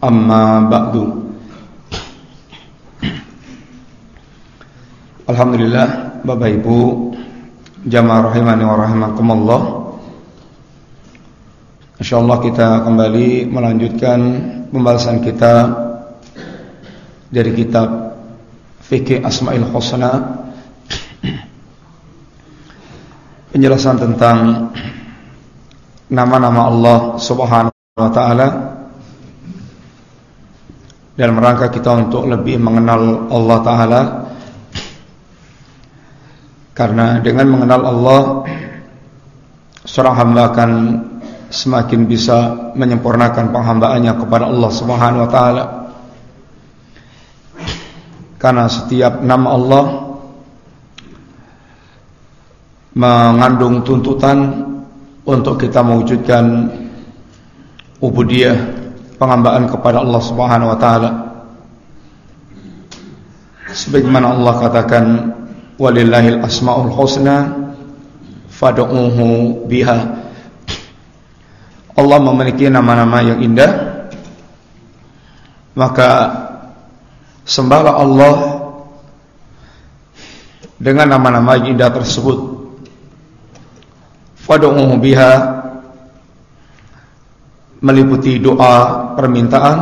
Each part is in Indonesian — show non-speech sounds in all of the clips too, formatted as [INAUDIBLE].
Amma ba'du. Alhamdulillah Bapak Ibu Jamaah rahimani wa rahimakumullah. InsyaAllah kita kembali melanjutkan Pembahasan kita Dari kitab Fikih Asma'il Husna. Penjelasan tentang Nama-nama Allah Subhanahu wa ta'ala dalam rangka kita untuk lebih mengenal Allah Ta'ala. Karena dengan mengenal Allah Seorang hamba akan semakin bisa menyempurnakan penghambaannya kepada Allah Subhanahu Wa Ta'ala. Karena setiap nama Allah Mengandung tuntutan Untuk kita mewujudkan Ubudiyah penghambaan kepada Allah Subhanahu wa taala. Sebagaimana Allah katakan walillahil asmaul husna fad'uhu biha. Allah memiliki nama-nama yang indah maka sembahlah Allah dengan nama-nama yang indah tersebut. Fad'uhu biha meliputi doa permintaan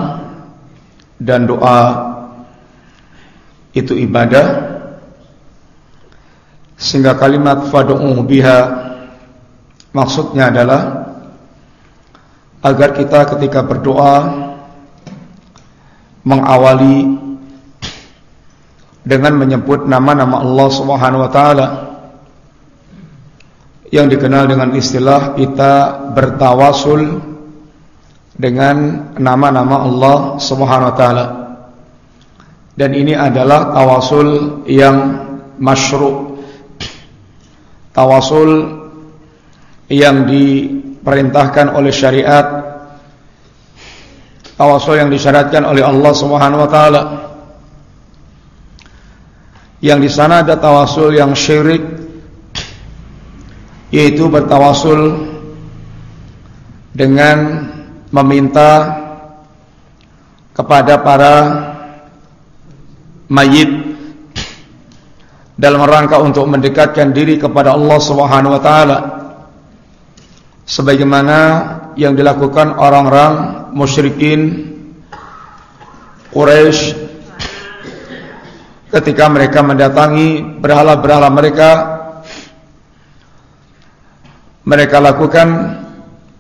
dan doa itu ibadah. Sehingga kalimat fad'u biha maksudnya adalah agar kita ketika berdoa mengawali dengan menyebut nama-nama Allah Subhanahu wa taala yang dikenal dengan istilah kita bertawasul dengan nama-nama Allah Subhanahu wa taala. Dan ini adalah tawasul yang masyru'. Tawasul yang diperintahkan oleh syariat. Tawasul yang disyaratkan oleh Allah Subhanahu wa taala. Yang di sana ada tawasul yang syirik yaitu bertawasul dengan meminta kepada para mayit dalam rangka untuk mendekatkan diri kepada Allah Subhanahu wa taala. Sebagaimana yang dilakukan orang-orang musyrikin Quraisy ketika mereka mendatangi berhala-berhala mereka. Mereka lakukan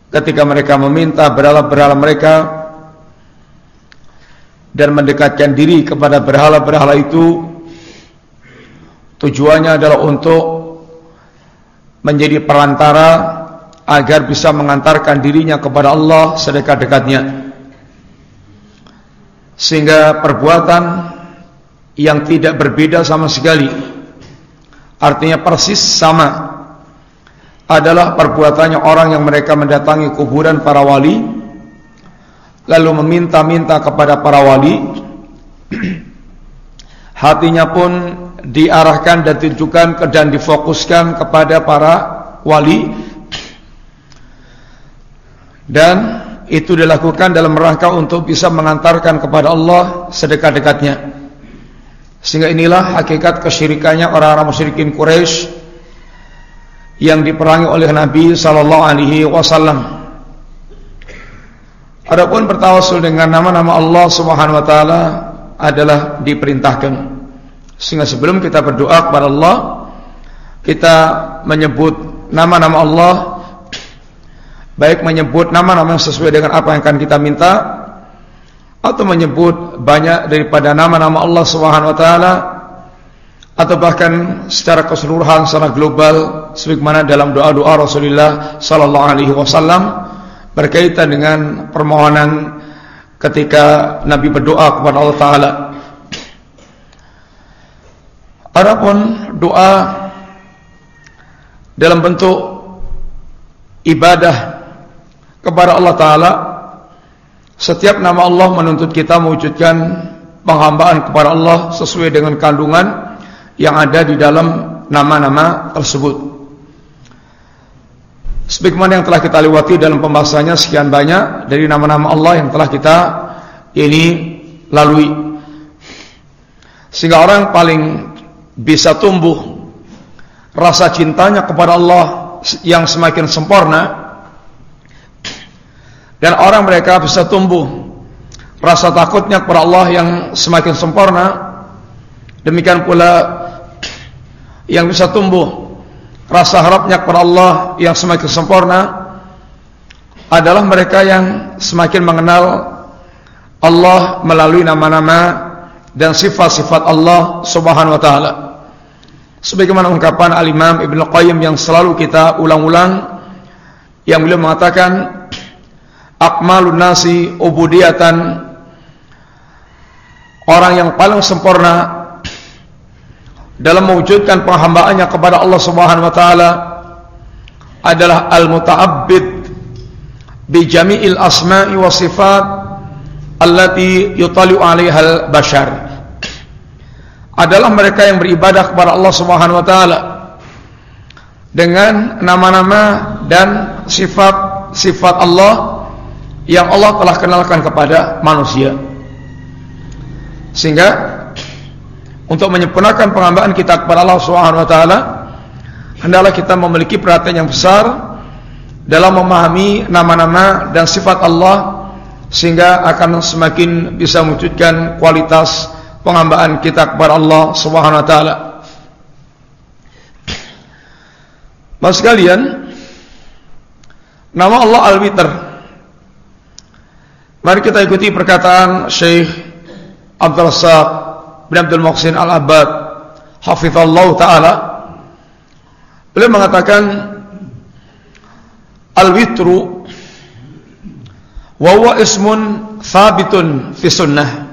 ketika mereka meminta berhala-berhala mereka dan mendekatkan diri kepada berhala-berhala itu tujuannya adalah untuk menjadi perantara agar bisa mengantarkan dirinya kepada Allah sedekat-dekatnya. Sehingga perbuatan yang tidak berbeda sama sekali. Artinya persis sama adalah perbuatannya orang yang mereka mendatangi kuburan para wali lalu meminta-minta kepada para wali. [CLEARS THROAT] Hatinya pun diarahkan dan ditujukan dan difokuskan kepada para wali. [CLEARS THROAT] Dan itu dilakukan dalam rangka untuk bisa mengantarkan kepada Allah sedekat-dekatnya. Sehingga inilah hakikat kesyirikannya orang-orang musyrikin Quraisy yang diperangi oleh Nabi sallallahu alaihi wasallam. Adapun bertawasul dengan nama-nama Allah Subhanahu wa taala adalah diperintahkan. Sehingga sebelum kita berdoa kepada Allah, kita menyebut nama-nama Allah baik menyebut nama-nama yang sesuai dengan apa yang akan kita minta atau menyebut banyak daripada nama-nama Allah Subhanahu wa taala atau bahkan secara keseluruhan secara global sebagaimana dalam doa-doa Rasulullah sallallahu alaihi wasallam berkaitan dengan permohonan ketika Nabi berdoa kepada Allah Taala. Adapun doa dalam bentuk ibadah kepada Allah Taala, setiap nama Allah menuntut kita mewujudkan penghambaan kepada Allah sesuai dengan kandungan yang ada di dalam nama-nama tersebut. Sebagaimana yang telah kita lewati dalam pembahasannya sekian banyak dari nama-nama Allah yang telah kita ini lalui. Sehingga orang paling bisa tumbuh rasa cintanya kepada Allah yang semakin sempurna dan orang mereka bisa tumbuh rasa takutnya kepada Allah yang semakin sempurna demikian pula yang bisa tumbuh rasa harapnya kepada Allah yang semakin sempurna adalah mereka yang semakin mengenal Allah melalui nama-nama dan sifat-sifat Allah Subhanahu wa taala. Sebagaimana ungkapan Al-Imam Ibnu Qayyim yang selalu kita ulang-ulang yang beliau mengatakan akmalun nasi ubudiyatan orang yang paling sempurna dalam mewujudkan penghambaannya kepada Allah Subhanahu wa taala adalah al-muta'abbid bi jami'il asma'i wa sifat allati yutali'u 'alaiha al-bashar. Adalah mereka yang beribadah kepada Allah Subhanahu wa taala dengan nama-nama dan sifat-sifat Allah yang Allah telah kenalkan kepada manusia. Sehingga untuk menyempurnakan penghambaan kita kepada Allah Subhanahu wa taala hendaklah kita memiliki perhatian yang besar dalam memahami nama-nama dan sifat Allah sehingga akan semakin bisa mewujudkan kualitas penghambaan kita kepada Allah Subhanahu wa taala. Mas sekalian, nama Allah Al-Witr. Mari kita ikuti perkataan Syekh Abdul Razzaq bin Abdul Muhsin Al-Abbad hafizallah taala beliau mengatakan al-witru wa huwa ismun thabitun fi sunnah.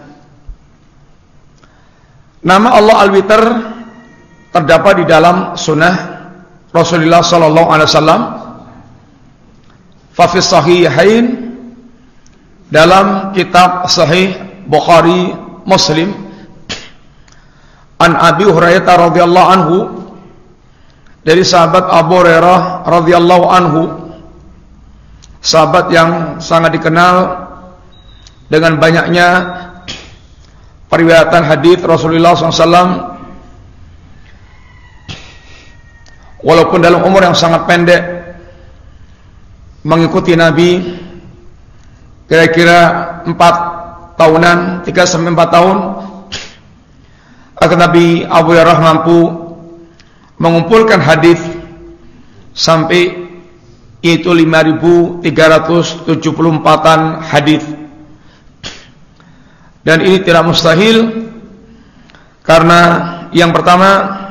Nama Allah al-witr terdapat di dalam sunnah Rasulullah sallallahu alaihi wasallam fa fi sahihain dalam kitab sahih Bukhari Muslim An Abi Hurairah radhiyallahu anhu dari sahabat Abu Hurairah radhiyallahu anhu sahabat yang sangat dikenal dengan banyaknya periwayatan hadis Rasulullah SAW walaupun dalam umur yang sangat pendek mengikuti Nabi kira-kira 4 tahunan 3 sampai 4 tahun akan Nabi Abu Hurairah mampu mengumpulkan hadis sampai itu 5374an hadis. Dan ini tidak mustahil karena yang pertama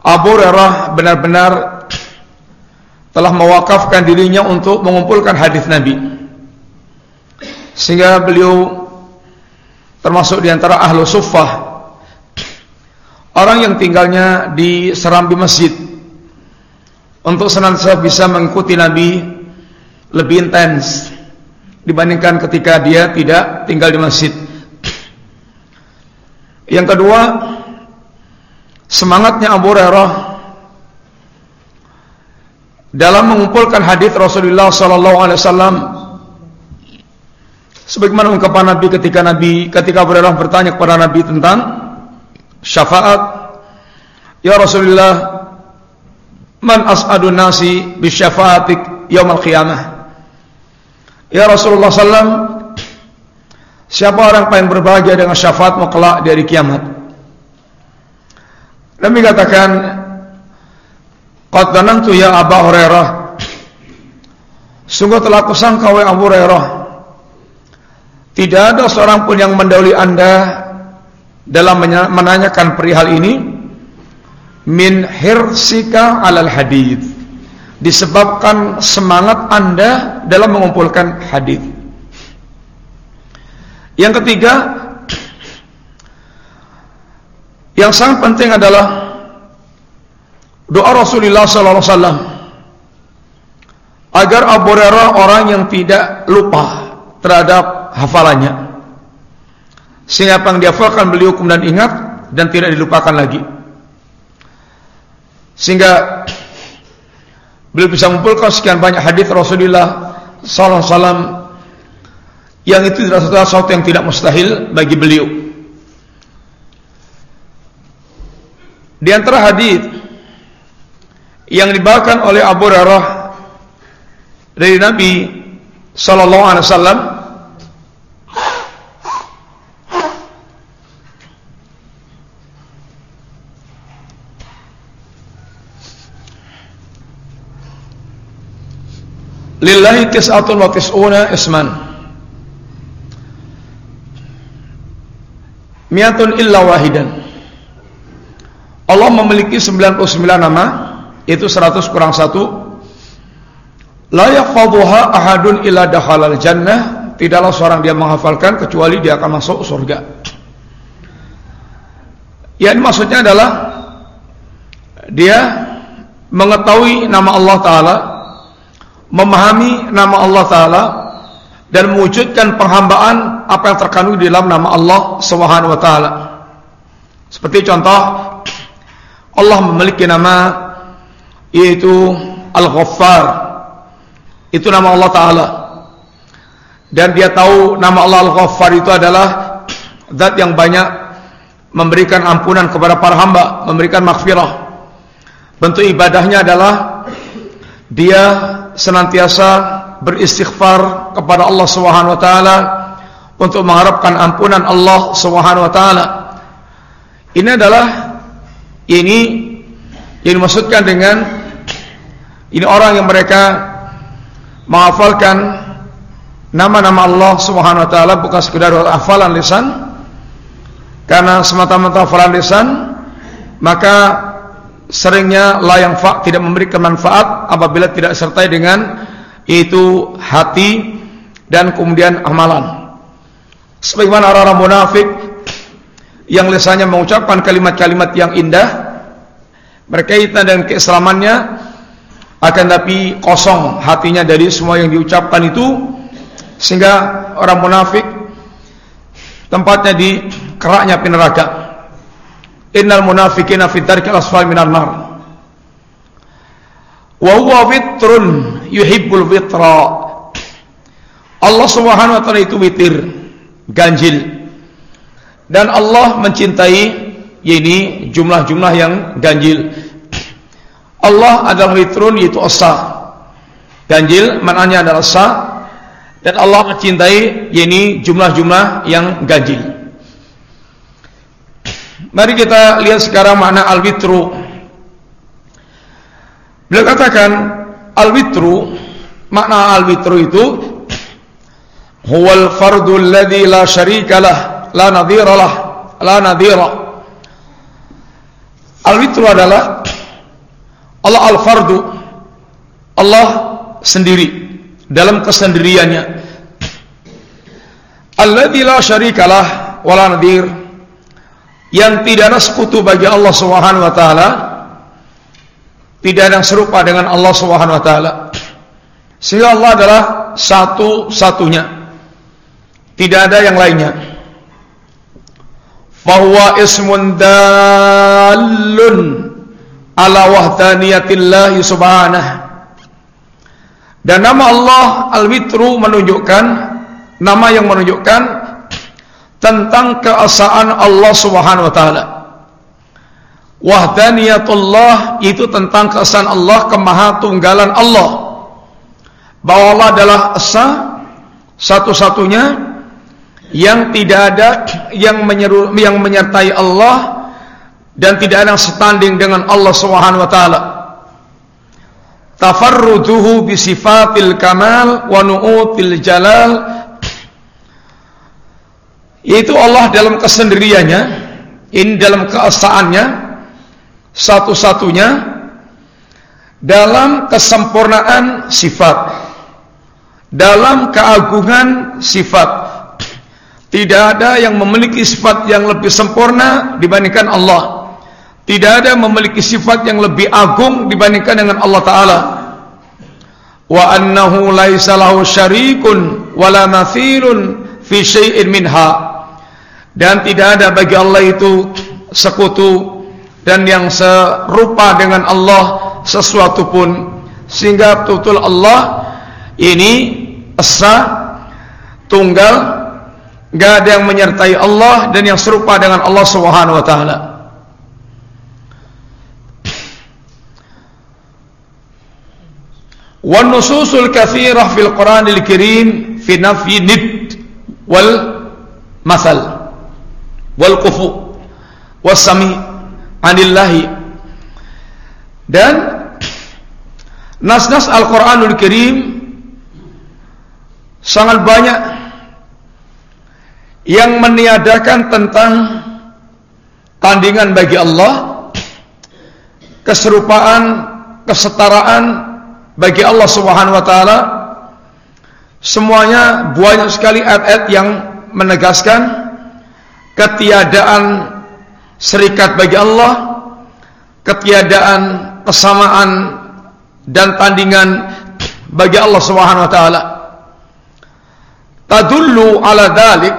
Abu Hurairah benar-benar telah mewakafkan dirinya untuk mengumpulkan hadis Nabi. Sehingga beliau termasuk di antara ahlu suffah. Orang yang tinggalnya di serambi masjid. Untuk senantiasa bisa mengikuti Nabi lebih intens dibandingkan ketika dia tidak tinggal di masjid. Yang kedua semangatnya Abu Hurairah dalam mengumpulkan hadis Rasulullah sallallahu alaihi wasallam Sebagaimana ungkapan Nabi ketika Nabi ketika Hurairah bertanya kepada Nabi tentang syafaat, "Ya Rasulullah, man as'adun nasi bi syafaatik yaumil qiyamah?" Ya Rasulullah sallam, siapa orang paling berbahagia dengan syafaatmu kelak dari kiamat? Nabi katakan, "Qad dhanantu ya Abu Hurairah." Sungguh telah kusangka wahai Abu Hurairah tidak ada seorang pun yang mendahului anda dalam menanyakan perihal ini min hirsika alal hadith. Disebabkan semangat anda dalam mengumpulkan hadith. Yang ketiga, yang sangat penting adalah doa Rasulullah sallallahu alaihi wasallam agar Abu Hurairah orang yang tidak lupa terhadap hafalannya. Sehingga apa yang dihafalkan beliau kemudian ingat dan tidak dilupakan lagi. Sehingga beliau bisa mengumpulkan sekian banyak hadis Rasulullah sallallahu alaihi yang itu adalah sesuatu yang tidak mustahil bagi beliau. Di antara hadis yang dibawakan oleh Abu Hurairah dari Nabi sallallahu alaihi wasallam Lillahi tis'atun wa tis'una isman. Miatun illa wahidan. Allah memiliki 99 nama Itu 100 kurang 1 La yakfaduha ahadun illa dakhalal jannah. Tidaklah seorang dia menghafalkan Kecuali dia akan masuk surga. Ya ini maksudnya adalah Dia mengetahui nama Allah Ta'ala memahami nama Allah Taala dan mewujudkan penghambaan apa yang terkandung di dalam nama Allah Subhanahu wa taala. Seperti contoh Allah memiliki nama yaitu Al-Ghaffar. Itu nama Allah taala. Dan dia tahu nama Allah Al-Ghaffar itu adalah zat yang banyak memberikan ampunan kepada para hamba, memberikan maghfirah. Bentuk ibadahnya adalah dia senantiasa beristighfar kepada Allah Subhanahu wa taala untuk mengharapkan ampunan Allah Subhanahu wa taala. Ini adalah ini yang dimaksudkan dengan ini orang yang mereka menghafalkan nama-nama Allah Subhanahu wa taala bukan sekedar hafalan lisan karena semata-mata hafalan lisan maka seringnya layang fa tidak memberikan manfaat apabila tidak sertai dengan itu hati dan kemudian amalan. Sebagaimana orang-orang munafik yang lisannya mengucapkan kalimat-kalimat yang indah berkaitan dengan keislamannya akan tapi kosong hatinya dari semua yang diucapkan itu sehingga orang munafik tempatnya di keraknya neraka. Innal munafiqina fi darkil asfal minan nar. Wa huwa witrun yuhibbul witra. Allah Subhanahu wa taala itu witir, ganjil. Dan Allah mencintai ini jumlah-jumlah yang ganjil. Allah adalah witrun yaitu asa. Ganjil maknanya adalah asa dan Allah mencintai ini jumlah-jumlah yang ganjil. Mari kita lihat sekarang makna al-witru. Beliau katakan al-witru, makna al-witru itu huwal fardu alladhi la syarika lah, la nadhira lah, la nadhira. Al-witru adalah Allah al-fardu. Allah sendiri dalam kesendiriannya. Alladhi la syarika lah, wa la nadhir yang tidak ada sekutu bagi Allah Subhanahu wa taala tidak ada yang serupa dengan Allah Subhanahu wa taala. Sehingga Allah adalah satu-satunya. Tidak ada yang lainnya. Bahwa ismun dalun ala wahdaniyatillah subhanahu. Dan nama Allah Al-Witru menunjukkan nama yang menunjukkan tentang keesaan Allah Subhanahu wa taala. Wahdaniyatullah itu tentang keesaan Allah, kemahatunggalan Allah. Bahwa Allah adalah esa satu-satunya yang tidak ada yang menyeru, yang menyertai Allah dan tidak ada yang standing dengan Allah Subhanahu wa taala. Tafarruduhu bi sifatil kamal wa nu'util jalal yaitu Allah dalam kesendiriannya ini dalam keesaannya satu-satunya dalam kesempurnaan sifat dalam keagungan sifat Tidak ada yang memiliki sifat yang lebih sempurna dibandingkan Allah. Tidak ada memiliki sifat yang lebih agung dibandingkan dengan Allah Ta'ala. Wa annahu laisa lahu syarikun wala mathilun fi syai'in minha. Dan tidak ada bagi Allah itu sekutu dan yang serupa dengan Allah sesuatu pun sehingga betul-betul Allah ini esa tunggal Gak ada yang menyertai Allah dan yang serupa dengan Allah Subhanahu wa taala. Wa nususul katsirah fil Qur'anil Karim fi nafyi nid wal masal wal kufu was sami anillahi dan nas-nas Al-Qur'anul Karim sangat banyak yang meniadakan tentang tandingan bagi Allah, keserupaan, kesetaraan bagi Allah Subhanahu wa taala. Semuanya banyak sekali ayat-ayat yang menegaskan ketiadaan serikat bagi Allah, ketiadaan kesamaan dan tandingan bagi Allah Subhanahu wa taala. Tadullu ala dalik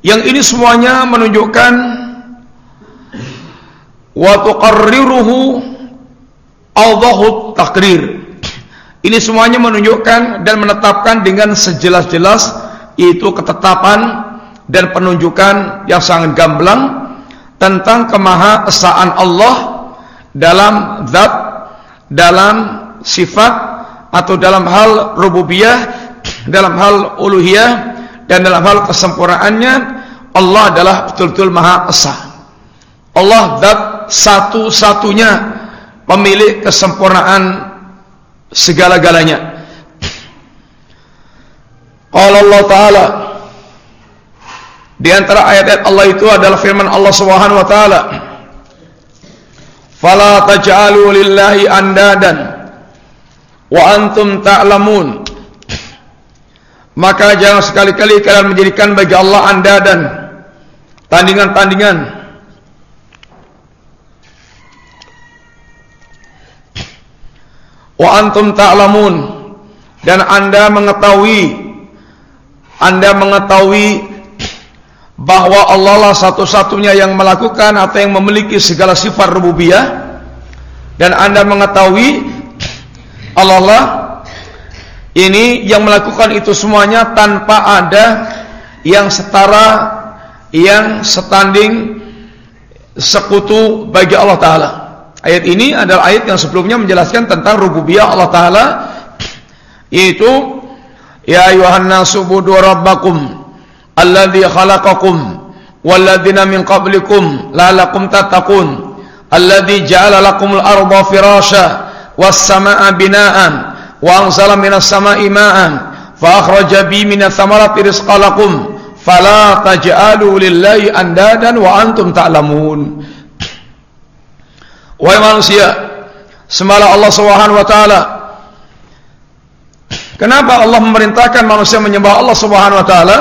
yang ini semuanya menunjukkan wa tuqarriruhu awdahu takrir. Ini semuanya menunjukkan dan menetapkan dengan sejelas-jelas itu ketetapan dan penunjukan yang sangat gamblang tentang kemahaesaan Allah dalam zat, dalam sifat atau dalam hal rububiyah, dalam hal uluhiyah dan dalam hal kesempurnaannya Allah adalah betul-betul Maha Esa. Allah zat satu-satunya pemilik kesempurnaan segala-galanya. Qala Allah Ta'ala Di antara ayat-ayat Allah itu adalah firman Allah Subhanahu wa taala. Fala taj'alu lillahi andadan wa antum ta'lamun. Maka jangan sekali-kali kalian menjadikan bagi Allah andadan tandingan-tandingan wa antum ta'lamun dan Anda mengetahui Anda mengetahui bahwa Allah lah satu-satunya yang melakukan atau yang memiliki segala sifat rububiyah. Dan Anda mengetahui Allah lah ini yang melakukan itu semuanya tanpa ada yang setara yang standing sekutu bagi Allah Ta'ala. Ayat ini adalah ayat yang sebelumnya menjelaskan tentang rububiyah Allah Ta'ala yaitu Ya ayuhan nasu rabbakum Alladhi khalaqakum Walladhina min qablikum Lalakum tatakun Alladhi ja'ala lakumul arba firasha Was-sama'a bina'an Wa anzala minas sama'i ma'an Fa akhraja bi minas thamarati rizqalakum fala taj'alu lillahi andadan wa antum ta'lamun. Wahai manusia sembahlah Allah Subhanahu wa taala. Kenapa Allah memerintahkan manusia menyembah Allah Subhanahu wa taala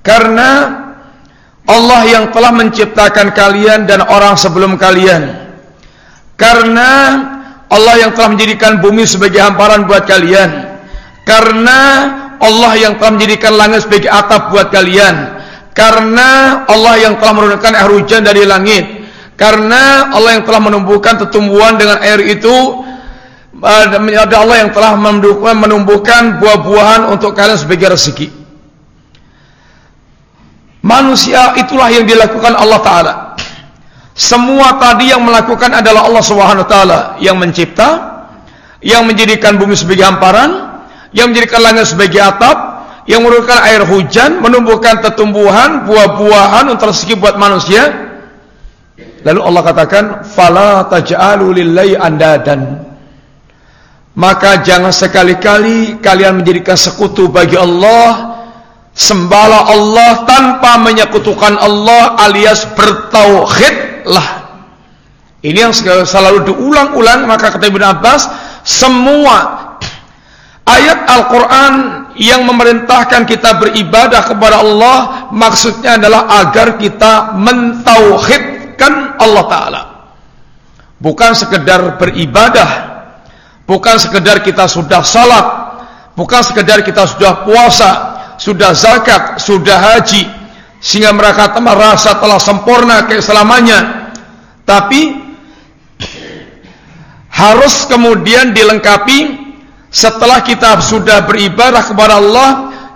karena Allah yang telah menciptakan kalian dan orang sebelum kalian. Karena Allah yang telah menjadikan bumi sebagai hamparan buat kalian. Karena Allah yang telah menjadikan langit sebagai atap buat kalian. Karena Allah yang telah menurunkan air hujan dari langit. Karena Allah yang telah menumbuhkan tumbuhan dengan air itu ada Allah yang telah menumbuhkan buah-buahan untuk kalian sebagai rezeki manusia itulah yang dilakukan Allah Ta'ala semua tadi yang melakukan adalah Allah Subhanahu Taala yang mencipta yang menjadikan bumi sebagai hamparan yang menjadikan langit sebagai atap, yang menurunkan air hujan, menumbuhkan tetumbuhan, buah-buahan untuk rezeki buat manusia. Lalu Allah katakan, "Fala taj'alu lillahi andadan." Maka jangan sekali-kali kalian menjadikan sekutu bagi Allah. Sembahlah Allah tanpa menyekutukan Allah alias bertauhidlah. Ini yang selalu diulang-ulang maka kata Ibn Abbas, semua ayat Al-Quran yang memerintahkan kita beribadah kepada Allah maksudnya adalah agar kita mentauhidkan Allah Ta'ala bukan sekedar beribadah bukan sekedar kita sudah salat bukan sekedar kita sudah puasa sudah zakat, sudah haji sehingga mereka merasa telah sempurna keislamannya. Tapi harus kemudian dilengkapi setelah kita sudah beribadah kepada Allah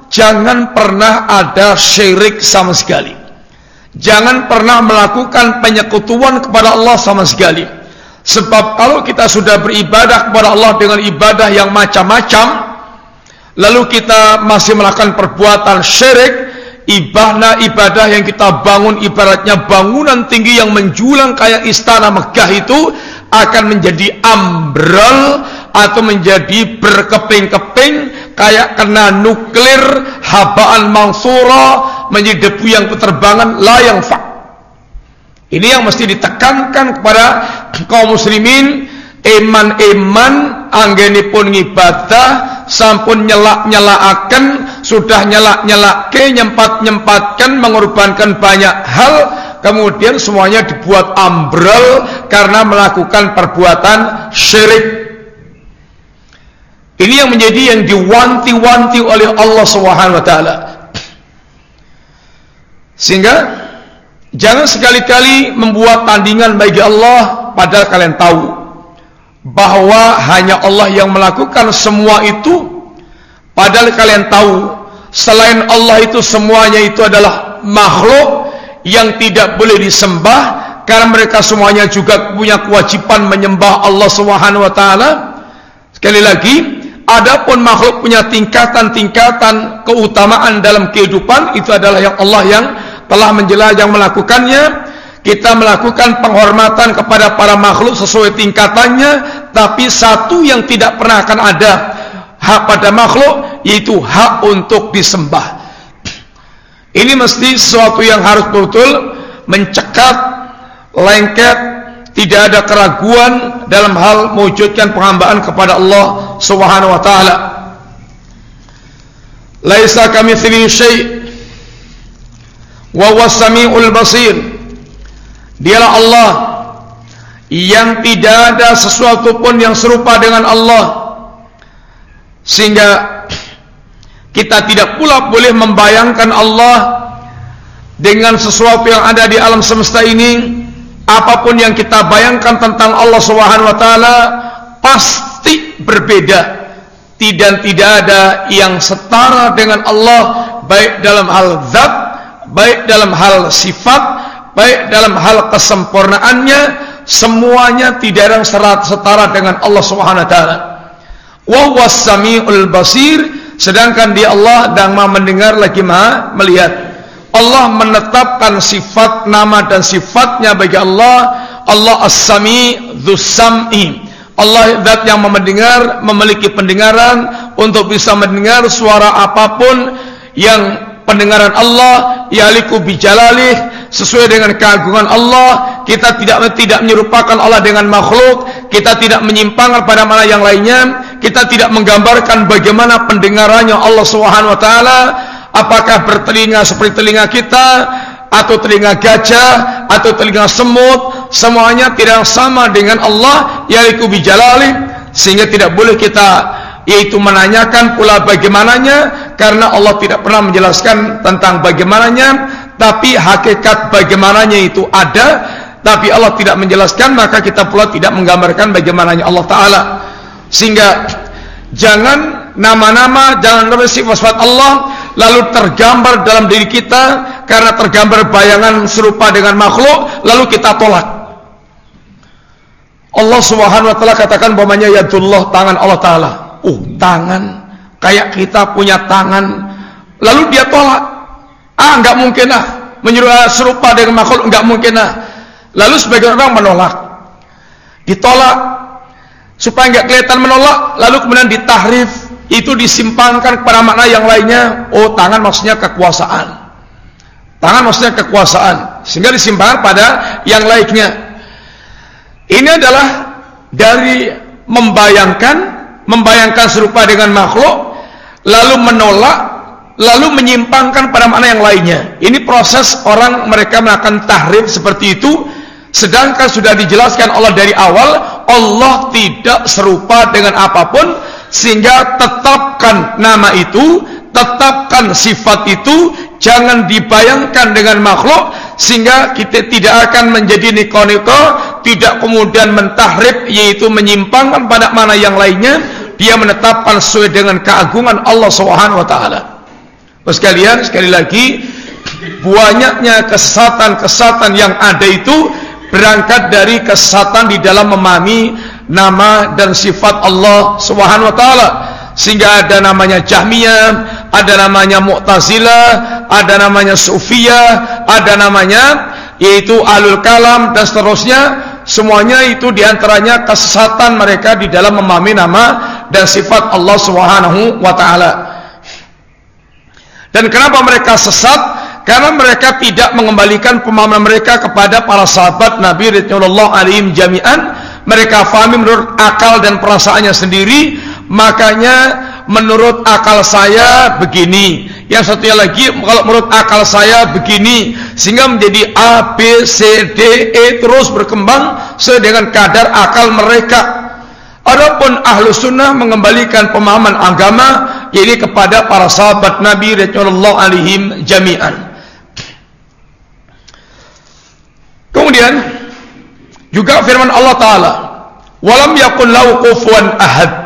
jangan pernah ada syirik sama sekali. Jangan pernah melakukan penyekutuan kepada Allah sama sekali. Sebab kalau kita sudah beribadah kepada Allah dengan ibadah yang macam-macam lalu kita masih melakukan perbuatan syirik ibadah ibadah yang kita bangun ibaratnya bangunan tinggi yang menjulang kayak istana Mekah itu akan menjadi ambrol atau menjadi berkeping-keping kayak kena nuklir habaan mangsura menjadi debu yang keterbangan layang fak ini yang mesti ditekankan kepada kaum muslimin iman-iman anggenipun ngibadah sampun nyelak-nyelakaken sudah nyelak-nyelake nyempat-nyempatkan mengorbankan banyak hal kemudian semuanya dibuat ambrol karena melakukan perbuatan syirik ini yang menjadi yang diwanti-wanti oleh Allah Subhanahu wa taala. Sehingga jangan sekali-kali membuat tandingan bagi Allah padahal kalian tahu bahwa hanya Allah yang melakukan semua itu padahal kalian tahu selain Allah itu semuanya itu adalah makhluk yang tidak boleh disembah karena mereka semuanya juga punya kewajiban menyembah Allah Subhanahu wa taala. Sekali lagi, Adapun makhluk punya tingkatan-tingkatan keutamaan dalam kehidupan itu adalah yang Allah yang telah menjelajah melakukannya. Kita melakukan penghormatan kepada para makhluk sesuai tingkatannya, tapi satu yang tidak pernah akan ada hak pada makhluk yaitu hak untuk disembah. Ini mesti sesuatu yang harus betul mencekat, lengket, tidak ada keraguan dalam hal mewujudkan penghambaan kepada Allah Subhanahu wa taala. Laisa kamitslihi syai' wa huwas basir. Dialah Allah yang tidak ada sesuatu pun yang serupa dengan Allah. Sehingga kita tidak pula boleh membayangkan Allah dengan sesuatu yang ada di alam semesta ini. Apa pun yang kita bayangkan tentang Allah Subhanahu wa taala pasti berbeda. Dan tidak ada yang setara dengan Allah baik dalam hal zat baik dalam hal sifat baik dalam hal kesempurnaannya semuanya tidak ada yang setara dengan Allah Subhanahu taala. Wa basir sedangkan dia Allah dan Maha mendengar lagi Maha melihat. Allah menetapkan sifat nama dan sifatnya bagi Allah. Allah as-sami Allah zat yang mendengar, memiliki pendengaran. Untuk bisa mendengar suara apa pun yang pendengaran Allah yaliku bijalalih sesuai dengan keagungan Allah kita tidak tidak menyerupakan Allah dengan makhluk kita tidak menyimpang pada mana yang lainnya kita tidak menggambarkan bagaimana pendengarannya Allah Subhanahu wa taala apakah bertelinga seperti telinga kita atau telinga gajah atau telinga semut semuanya tidak sama dengan Allah yaitu bijalali sehingga tidak boleh kita yaitu menanyakan pula bagaimananya karena Allah tidak pernah menjelaskan tentang bagaimananya tapi hakikat bagaimananya itu ada tapi Allah tidak menjelaskan maka kita pula tidak menggambarkan bagaimananya Allah Ta'ala. Sehingga jangan nama-nama jangan sifat-sifat Allah lalu tergambar dalam diri kita karena tergambar bayangan serupa dengan makhluk lalu kita tolak. Allah subhanahu wa ta'ala katakan bahwanya yadullah tangan Allah ta'ala uh tangan. Kayak kita punya tangan. Lalu dia tolak. Ah nggak mungkin ah, serupa dengan makhluk nggak mungkin lah. Lalu sebagian orang menolak. Ditolak. Supaya nggak kelihatan menolak lalu kemudian ditahrif. Itu disimpangkan kepada makna yang lainnya. Oh tangan maksudnya kekuasaan. Tangan maksudnya kekuasaan. Sehingga disimpangkan pada yang lainnya ini adalah dari membayangkan membayangkan serupa dengan makhluk lalu menolak lalu menyimpangkan pada makna yang lainnya. Ini proses orang mereka melakukan tahrif seperti itu sedangkan sudah dijelaskan Allah dari awal Allah tidak serupa dengan apa pun sehingga tetapkan nama itu, tetapkan sifat itu, jangan dibayangkan dengan makhluk sehingga kita tidak akan menjadi niko-niko, tidak kemudian mentahrib yaitu menyimpangkan pada mana yang lainnya, dia menetapkan sesuai dengan keagungan Allah Subhanahu wa taala. Sekalian, sekali lagi banyaknya kesatan-kesatan yang ada itu berangkat dari kesatan di dalam memahami nama dan sifat Allah Subhanahu wa taala sehingga ada namanya Jahmiyah, ada namanya Mu'tazilah, ada namanya Sufiyah, ada namanya yaitu Alul Kalam dan seterusnya. Semuanya itu di antaranya kesesatan mereka di dalam memahami nama dan sifat Allah Subhanahu wa taala. Dan kenapa mereka sesat? Karena mereka tidak mengembalikan pemahaman mereka kepada para sahabat Nabi radhiyallahu alaihim jami'an. Mereka fahami menurut akal dan perasaannya sendiri, makanya menurut akal saya begini. Yang satunya lagi kalau menurut akal saya begini, sehingga menjadi A, B, C, D, E terus berkembang sesuai dengan kadar akal mereka. Adapun ahlu sunnah mengembalikan pemahaman agama ini kepada para sahabat Nabi radhiyallahu alaihim jami'an. Kemudian juga firman Allah Taala, "Walam yakun lahu kufuwan ahad."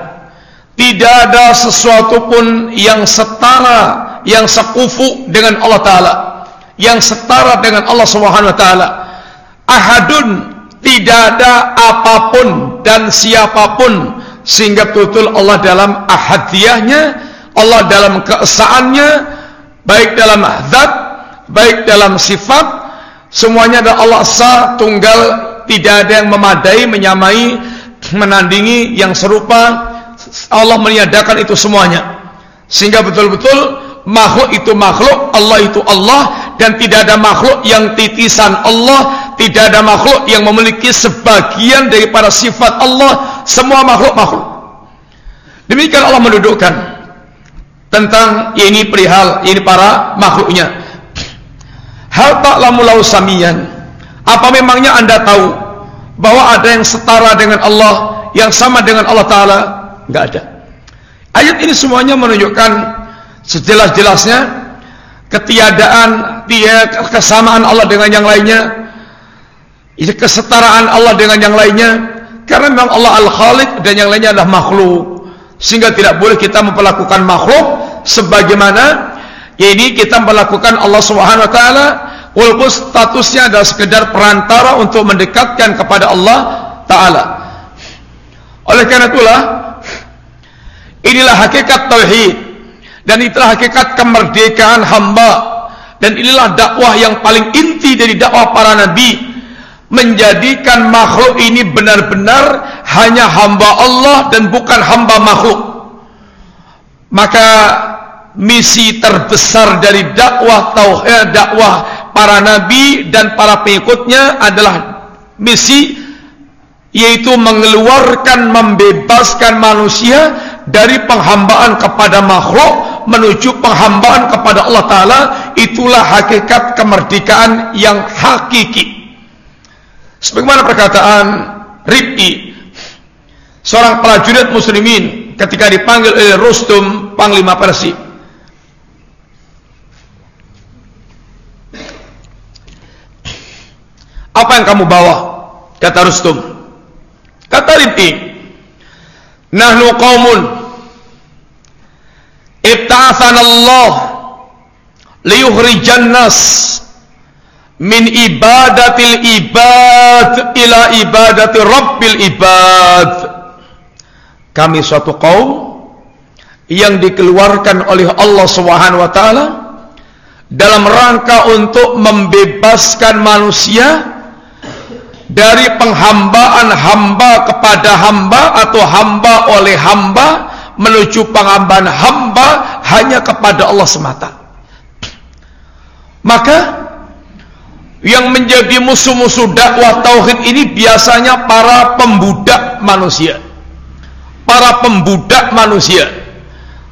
Tidak ada sesuatu pun yang setara, yang sekufu dengan Allah Taala, yang setara dengan Allah Subhanahu wa taala. Ahadun tidak ada apa pun dan siapa pun sehingga betul Allah dalam ahadiyahnya, Allah dalam keesaannya, baik dalam zat, baik dalam sifat, Semuanya adalah Allah sah, tunggal, tidak ada yang memadai, menyamai, menandingi yang serupa. Allah meniadakan itu semuanya. Sehingga betul-betul makhluk itu makhluk, Allah itu Allah dan tidak ada makhluk yang titisan Allah, tidak ada makhluk yang memiliki sebagian daripada sifat Allah, semua makhluk makhluk. Demikian Allah mendudukkan tentang ini perihal ini para makhluknya. Hal ta'lamu lau samiyan. Apa memangnya Anda tahu bahwa ada yang setara dengan Allah, yang sama dengan Allah taala? Enggak ada. Ayat ini semuanya menunjukkan sejelas-jelasnya ketiadaan dia kesamaan Allah dengan yang lainnya. Ini kesetaraan Allah dengan yang lainnya karena memang Allah Al-Khaliq dan yang lainnya adalah makhluk. Sehingga tidak boleh kita memperlakukan makhluk sebagaimana ini kita melakukan Allah Subhanahu wa taala walaupun statusnya adalah sekedar perantara untuk mendekatkan kepada Allah taala. Oleh karena itulah inilah hakikat tauhid. Dan itulah hakikat kemerdekaan hamba. Dan inilah dakwah yang paling inti dari dakwah para nabi. Menjadikan makhluk ini benar-benar hanya hamba Allah dan bukan hamba makhluk. Maka misi terbesar dari dakwah tauhid dakwah para nabi dan para pengikutnya adalah misi yaitu mengeluarkan membebaskan manusia dari penghambaan kepada makhluk menuju penghambaan kepada Allah taala itulah hakikat kemerdekaan yang hakiki sebagaimana perkataan Rib'i seorang prajurit muslimin ketika dipanggil oleh Rustum panglima Persia Apa yang kamu bawa? Kata Rustum. Kata Rib'i, Nahnu qawmun ibta'athana Allah liyukhrijan nas min ibadatil ibad ila ibadati rabbil ibad. Kami suatu kaum yang dikeluarkan oleh Allah Subhanahu wa taala dalam rangka untuk membebaskan manusia dari penghambaan hamba kepada hamba atau hamba oleh hamba menuju penghambaan hamba hanya kepada Allah semata. Maka yang menjadi musuh-musuh dakwah tauhid ini biasanya para pembudak manusia. Para pembudak manusia.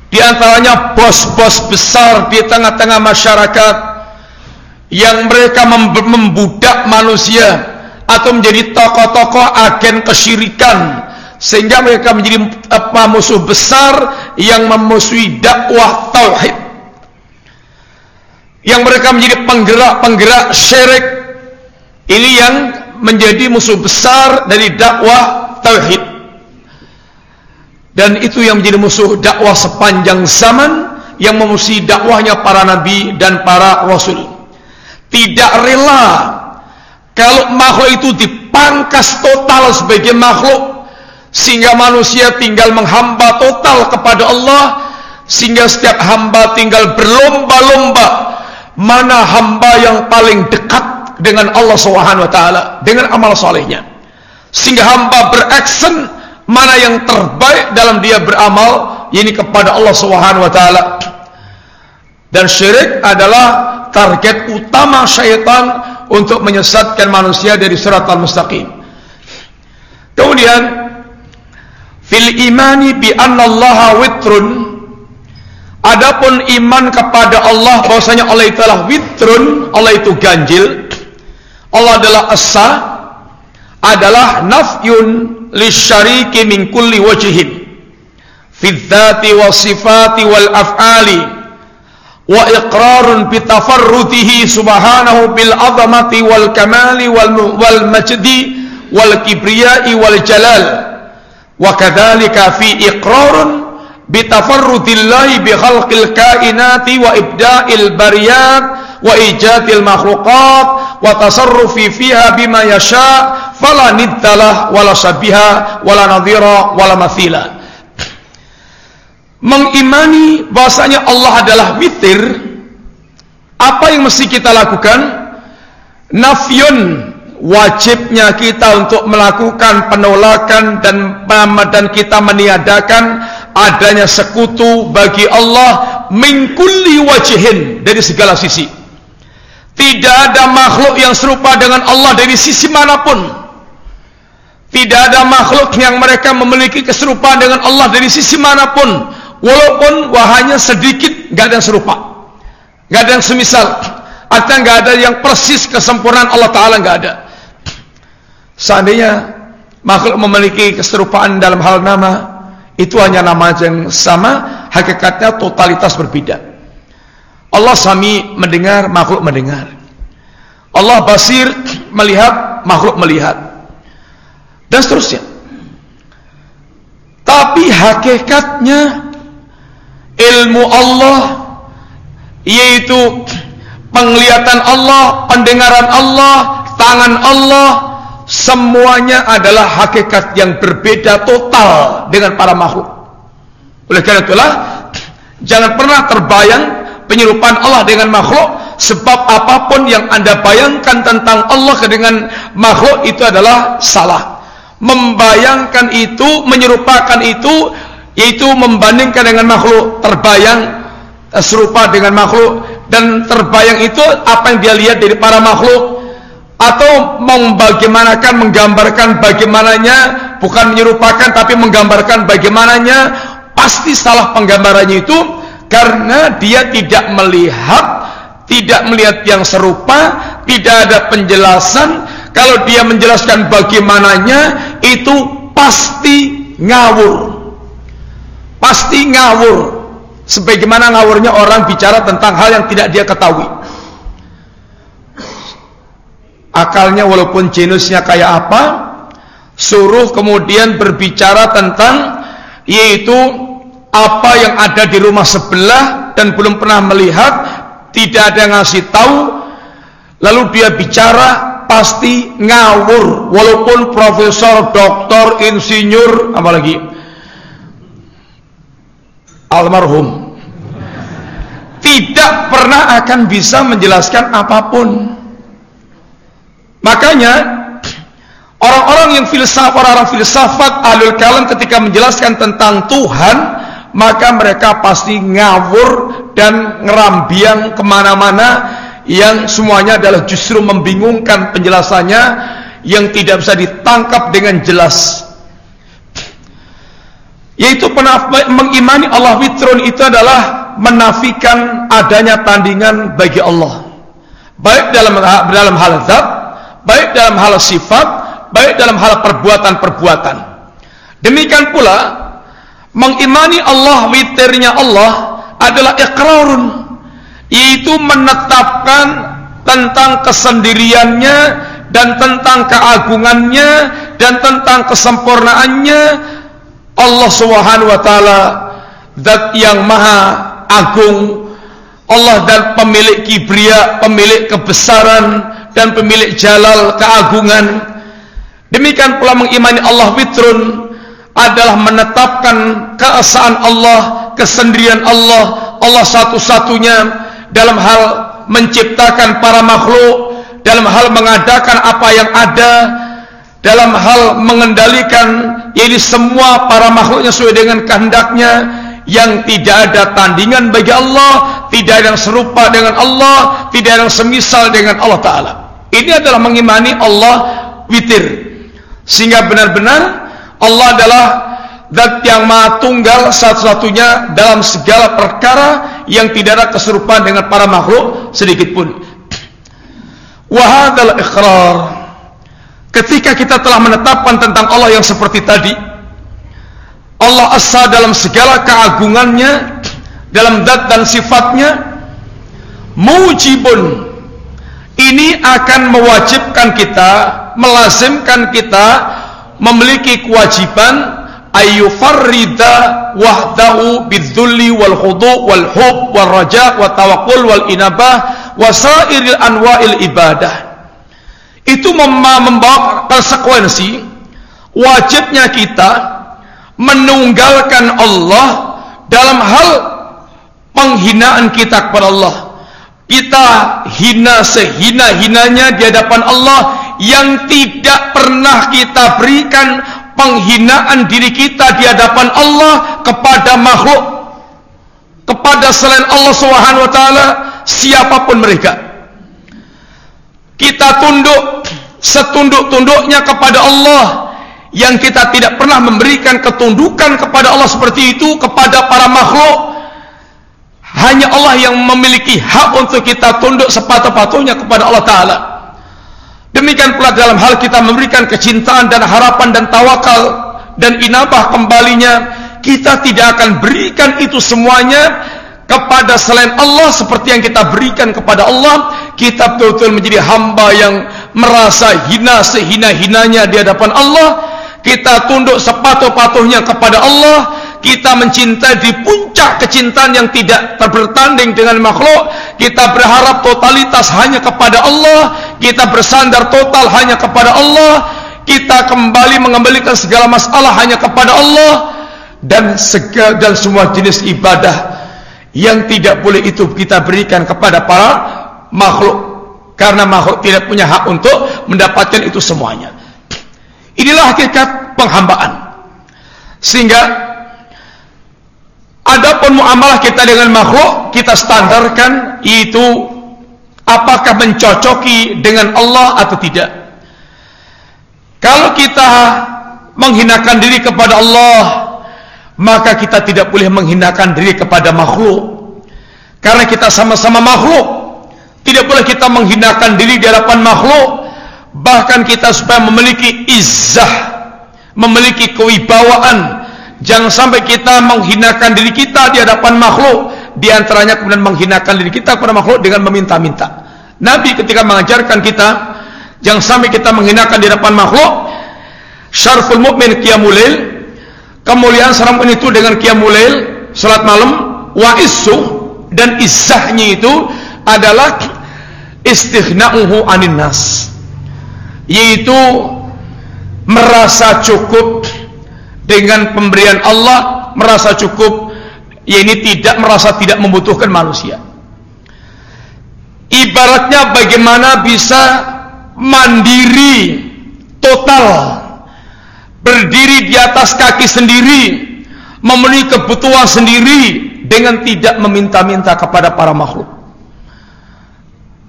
di antaranya bos-bos besar di tengah-tengah masyarakat yang mereka membudak manusia atau menjadi tokoh-tokoh agen kesyirikan sehingga mereka menjadi apa musuh besar yang memusuhi dakwah tauhid. Yang mereka menjadi penggerak-penggerak syirik ini yang menjadi musuh besar dari dakwah tauhid. Dan itu yang menjadi musuh dakwah sepanjang zaman yang memusuhi dakwahnya para nabi dan para rasul. Tidak rela kalau makhluk itu dipangkas total sebagai makhluk sehingga manusia tinggal menghamba total kepada Allah. Sehingga setiap hamba tinggal berlomba-lomba mana hamba yang paling dekat dengan Allah Subhanahu wa taala dengan amal solehnya. Sehingga hamba beraction mana yang terbaik dalam dia beramal ini kepada Allah Subhanahu wa taala. Dan syirik adalah target utama syaitan untuk menyesatkan manusia dari surat al-mustaqim. Kemudian fil imani bi anna Allah witrun. Adapun iman kepada Allah bahwasanya Allah itu adalah witrun Allah itu ganjil. Allah adalah asa adalah nafyun lisyariki min kulli wajhin. Wa sifati wal af'ali. Wa iqrarun bi tafarrudihi subhanahu bil azamati wal kamali wal wal majdi wal kibriyai wal jalal wa kadzalika fi iqrarun bi tafarrudillahi bi khalqil kainati wa ibda'il bariyat wa ijadil makhluqat wa tasarrufi fiha bima yasha' fala niddalah wala sabiha wala nadhira wala mathila. Mengimani bahasanya Allah adalah witir apa yang mesti kita lakukan? Nafyun wajibnya kita untuk melakukan penolakan dan dan kita meniadakan adanya sekutu bagi Allah min kulli wajhin dari segala sisi tidak ada makhluk yang serupa dengan Allah dari sisi mana pun tidak ada makhluk yang mereka memiliki keserupaan dengan Allah dari sisi mana pun. Walaupun wahanya sedikit, gak ada yang serupa. Gak ada yang semisal. Artinya gak ada yang persis kesempurnaan Allah Ta'ala gak ada. Seandainya makhluk memiliki keserupaan dalam hal nama, itu hanya nama yang sama, hakikatnya totalitas berbeda. Allah sami mendengar, makhluk mendengar. Allah basir melihat, makhluk melihat dan seterusnya. Tapi hakikatnya ilmu Allah yaitu penglihatan Allah, pendengaran Allah, tangan Allah semuanya adalah hakikat yang berbeda total dengan para makhluk. Oleh karena itulah jangan pernah terbayang penyerupaan Allah dengan makhluk sebab apa pun yang Anda bayangkan tentang Allah dengan makhluk itu adalah salah. Membayangkan itu, menyerupakan itu, yaitu membandingkan dengan makhluk, terbayang eh, serupa dengan makhluk. Dan terbayang itu apa yang dia lihat dari para makhluk atau membagaimanakan menggambarkan bagaimananya bukan menyerupakan tapi menggambarkan bagaimananya pasti salah penggambarannya itu karena dia tidak melihat tidak melihat yang serupa tidak ada penjelasan kalau dia menjelaskan bagaimananya itu pasti ngawur. Pasti ngawur. Sebagaimana ngawurnya orang bicara tentang hal yang tidak dia ketahui. Akalnya walaupun jenisnya kayak apa, suruh kemudian berbicara tentang yaitu apa yang ada di rumah sebelah dan belum pernah melihat, tidak ada yang ngasih tahu, lalu dia bicara pasti ngawur. Walaupun profesor, doktor, insinyur apalagi? Almarhum. Tidak pernah akan bisa menjelaskan apa pun makanya orang-orang yang filsafat orang-orang filsafat alul kalam ketika menjelaskan tentang Tuhan maka mereka pasti ngawur dan ngerambiang ke mana-mana yang semuanya adalah justru membingungkan penjelasannya yang tidak bisa ditangkap dengan jelas. Yaitu mengimani Allah witrun itu adalah menafikan adanya tandingan bagi Allah. Baik dalam dalam hal zat, baik dalam hal sifat, baik dalam hal perbuatan-perbuatan. Demikian pula mengimani Allah witirnya Allah adalah ikrarun yaitu menetapkan tentang kesendiriannya dan tentang keagungannya dan tentang kesempurnaannya Allah Subhanahu wa taala zat yang maha agung Allah dan pemilik kibria pemilik kebesaran dan pemilik jalal keagungan demikian pula mengimani Allah witrun adalah menetapkan keesaan Allah kesendirian Allah Allah satu-satunya dalam hal menciptakan para makhluk dalam hal mengadakan apa yang ada dalam hal mengendalikan ini semua para makhluknya sesuai dengan kehendaknya yang tidak ada tandingan bagi Allah, tidak ada yang serupa dengan Allah, tidak ada yang semisal dengan Allah Ta'ala. Ini adalah mengimani Allah witir. Sehingga benar-benar Allah adalah dat yang maha tunggal satu-satunya dalam segala perkara yang tidak ada keserupaan dengan para makhluk sedikit pun. Wahadal ikhrar Ketika kita telah menetapkan tentang Allah yang seperti tadi, Allah asa dalam segala keagungannya, dalam dat dan sifatnya, mujibun. Ini akan mewajibkan kita, melazimkan kita memiliki kewajiban ayyufarrida wahdahu bidzulli wal khudu wal hub wal raja wa tawakkul wal inabah wa sairil anwa'il ibadah. Itu membawa konsekuensi wajibnya kita menunggalkan Allah dalam hal penghinaan kita kepada Allah kita hina sehina-hinanya di hadapan Allah yang tidak pernah kita berikan penghinaan diri kita di hadapan Allah kepada makhluk kepada selain Allah Subhanahu wa taala siapapun mereka. Kita tunduk setunduk-tunduknya kepada Allah yang kita tidak pernah memberikan ketundukan kepada Allah seperti itu kepada para makhluk hanya Allah yang memiliki hak untuk kita tunduk sepatut-patutnya kepada Allah Ta'ala. Demikian pula dalam hal kita memberikan kecintaan dan harapan dan tawakal dan inabah kembalinya kita tidak akan berikan itu semuanya kepada selain Allah seperti yang kita berikan kepada Allah. Kita betul-betul menjadi hamba yang merasa hina sehina-hinanya di hadapan Allah. Kita tunduk sepatuh-patuhnya kepada Allah kita mencintai di puncak kecintaan yang tidak bertanding dengan makhluk. Kita berharap totalitas hanya kepada Allah. Kita bersandar total hanya kepada Allah. Kita kembali mengembalikan segala masalah hanya kepada Allah. Dan segala dan semua jenis ibadah yang tidak boleh itu kita berikan kepada para makhluk. Karena makhluk tidak punya hak untuk mendapatkan itu semuanya. Inilah hakikat penghambaan. Sehingga adapun muamalah kita dengan makhluk kita standarkan itu apakah mencocoki dengan Allah atau tidak. Kalau kita menghinakan diri kepada Allah maka kita tidak boleh menghinakan diri kepada makhluk. Karena kita sama-sama makhluk tidak boleh kita menghinakan diri di hadapan makhluk. Bahkan kita supaya memiliki izzah memiliki kewibawaan jangan sampai kita menghinakan diri kita di hadapan makhluk. Di antaranya kemudian menghinakan diri kita kepada makhluk dengan meminta-minta. Nabi ketika mengajarkan kita jangan sampai kita menghinakan di hadapan makhluk. Syarful mu'min qiyamul kemuliaan seorang itu dengan qiyamul salat malam. Wa issu dan izzahnya itu adalah istighna'uhu anin nas. Yaitu merasa cukup dengan pemberian Allah merasa cukup ya ini tidak merasa tidak membutuhkan manusia ibaratnya bagaimana bisa mandiri total berdiri di atas kaki sendiri, memenuhi kebutuhan sendiri dengan tidak meminta-minta kepada para makhluk.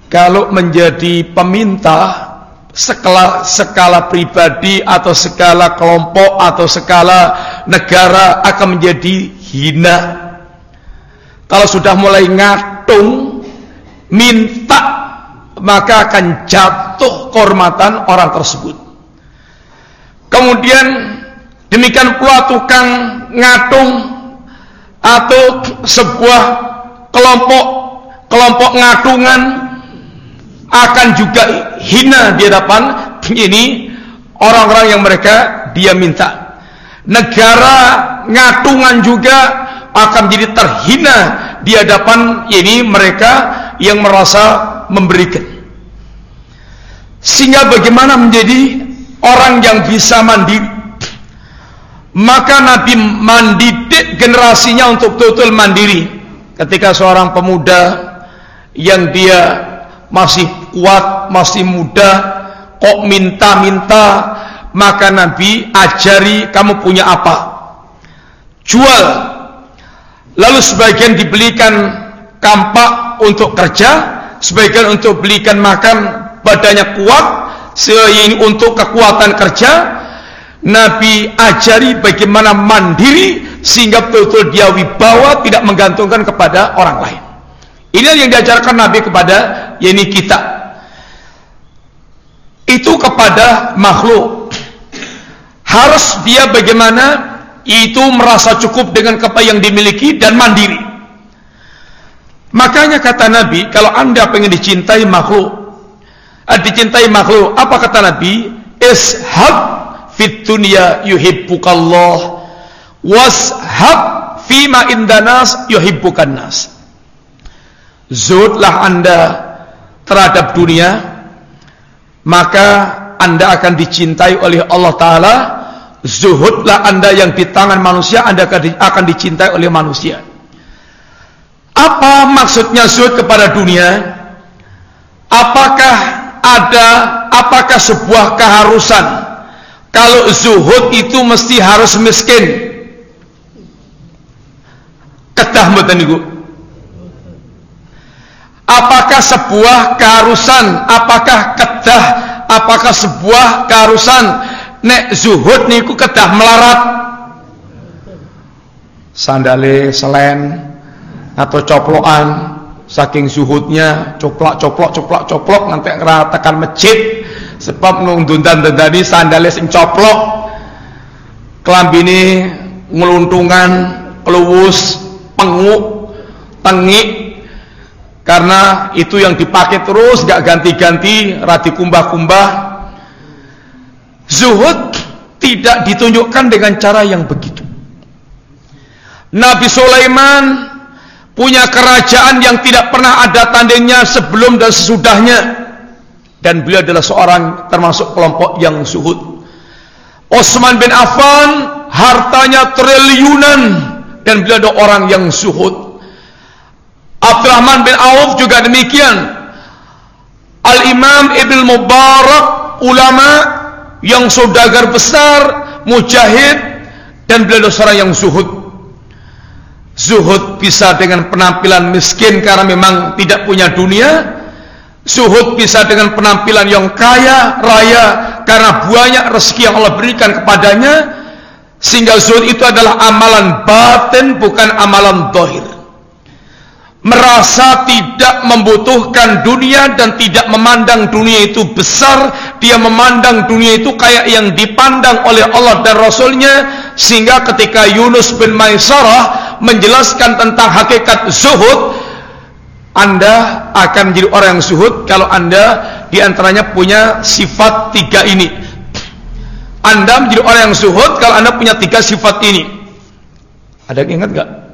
Kalau menjadi peminta skala skala pribadi atau skala kelompok atau skala negara akan menjadi hina. Kalau sudah mulai ngatung, minta, maka akan jatuh kehormatan orang tersebut. Kemudian demikian pula tukang ngatung atau sebuah kelompok kelompok ngatungan akan juga hina di hadapan ini orang-orang yang mereka dia minta. Negara ngatungan juga akan jadi terhina di hadapan ini mereka yang merasa memberikan. Sehingga bagaimana menjadi orang yang bisa mandiri? Maka Nabi mendidik generasinya untuk betul-betul mandiri. Ketika seorang pemuda yang dia masih kuat, masih muda, kok minta-minta, maka Nabi ajari kamu punya apa? Jual. Lalu sebagian dibelikan kampak untuk kerja, sebagian untuk belikan makan badannya kuat, ini untuk kekuatan kerja. Nabi ajari bagaimana mandiri sehingga betul-betul dia wibawa tidak menggantungkan kepada orang lain. Ini yang diajarkan Nabi kepada yakni kita. Itu kepada makhluk. Harus dia bagaimana itu merasa cukup dengan apa yang dimiliki dan mandiri. Makanya kata Nabi, kalau anda pengen dicintai makhluk, eh, dicintai makhluk, apa kata Nabi? Ishab fit dunya yuhibbukallah washab fima indanas yuhibbukan nas. Anda terhadap dunia maka anda akan dicintai oleh Allah Ta'ala. Zuhudlah anda yang di tangan manusia anda akan dicintai oleh manusia. Apa maksudnya zuhud kepada dunia? Apakah ada apakah sebuah keharusan? Kalau zuhud itu mesti harus miskin. Kedah mboten niku Apakah sebuah keharusan? Apakah kedah? Apakah sebuah keharusan? Nek zuhud niku kedah melarat. Sandale selen atau coplokan saking zuhudnya coplok coplok coplok coplok nanti tekan masjid sebab nundundan dendani sandale sing coplok kelambini ngeluntungan keluwus penguk tengik karena itu yang dipakai terus gak ganti-ganti rati kumbah-kumbah. Zuhud tidak ditunjukkan dengan cara yang begitu. Nabi Sulaiman punya kerajaan yang tidak pernah ada tandingnya sebelum dan sesudahnya. Dan beliau adalah seorang termasuk kelompok yang zuhud. Osman bin Affan hartanya triliunan. Dan beliau adalah orang yang zuhud Abdurrahman bin Auf juga demikian. Al-Imam Ibn Mubarak ulama yang saudagar besar, mujahid dan beliau seorang yang zuhud. Zuhud bisa dengan penampilan miskin karena memang tidak punya dunia. Zuhud bisa dengan penampilan yang kaya raya karena banyak rezeki yang Allah berikan kepadanya. Sehingga zuhud itu adalah amalan batin bukan amalan dohir merasa tidak membutuhkan dunia dan tidak memandang dunia itu besar dia memandang dunia itu kayak yang dipandang oleh Allah dan Rasulnya sehingga ketika Yunus bin Maisarah menjelaskan tentang hakikat zuhud anda akan menjadi orang yang zuhud kalau anda di antaranya punya sifat tiga ini anda menjadi orang yang zuhud kalau anda punya tiga sifat ini ada yang ingat gak?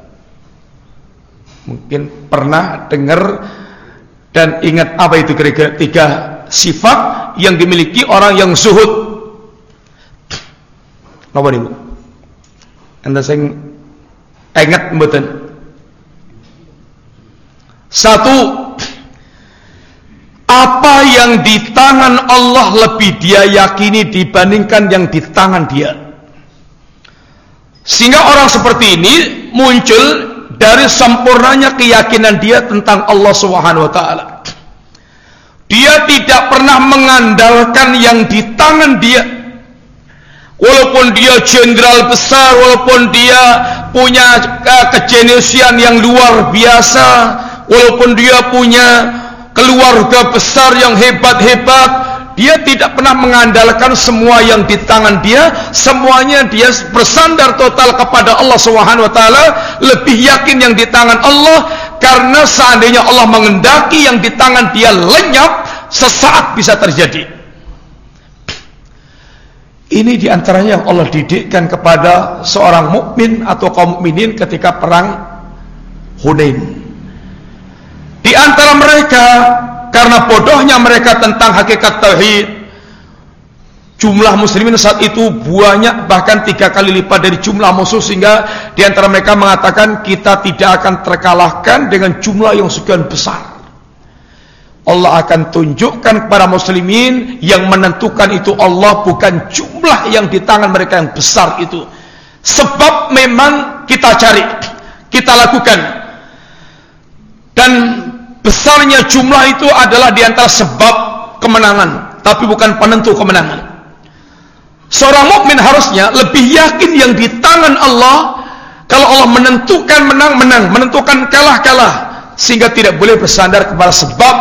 Mungkin pernah dengar dan ingat apa itu kira-kira tiga sifat yang dimiliki orang yang zuhud. Napa niku? Anda sing ingat mboten? Satu apa yang di tangan Allah lebih dia yakini dibandingkan yang di tangan dia. Sehingga orang seperti ini muncul dari sempurnanya keyakinan dia tentang Allah Subhanahu wa taala. Dia tidak pernah mengandalkan yang di tangan dia. walaupun dia jenderal besar walaupun dia punya uh, kejeniusian yang luar biasa walaupun dia punya keluarga besar yang hebat-hebat dia tidak pernah mengandalkan semua yang di tangan dia. Semuanya dia bersandar total kepada Allah Subhanahu wa taala. Lebih yakin yang di tangan Allah. Karena seandainya Allah mengendaki yang di tangan dia lenyap sesaat bisa terjadi. Ini di antaranya yang Allah didikkan kepada seorang mukmin atau kaum mukminin ketika perang Hunain. Di antara mereka karena bodohnya mereka tentang hakikat tauhid. Jumlah muslimin saat itu banyak bahkan tiga kali lipat dari jumlah musuh sehingga di antara mereka mengatakan kita tidak akan terkalahkan dengan jumlah yang sekian besar. Allah akan tunjukkan kepada muslimin yang menentukan itu Allah bukan jumlah yang di tangan mereka yang besar itu. Sebab memang kita cari kita lakukan. Dan besarnya jumlah itu adalah di antara sebab kemenangan, tapi bukan penentu kemenangan. Seorang mukmin harusnya lebih yakin yang di tangan Allah. Kalau Allah menentukan menang menang, menentukan kalah kalah, sehingga tidak boleh bersandar kepada sebab.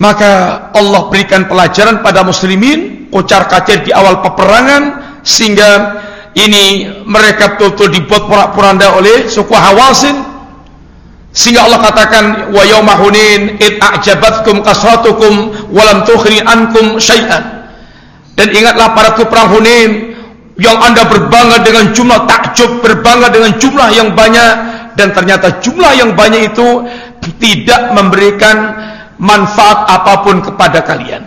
Maka Allah berikan pelajaran pada muslimin, kocar kacir di awal peperangan, sehingga ini mereka betul-betul dibuat porak-poranda oleh suku Hawasin sehingga Allah katakan wa yauma hunin id a'jabatkum kasratukum wa lam tukhri ankum syai'an. Dan ingatlah pada perang Hunin yang Anda berbangga dengan jumlah takjub, berbangga dengan jumlah yang banyak dan ternyata jumlah yang banyak itu tidak memberikan manfaat apa pun kepada kalian.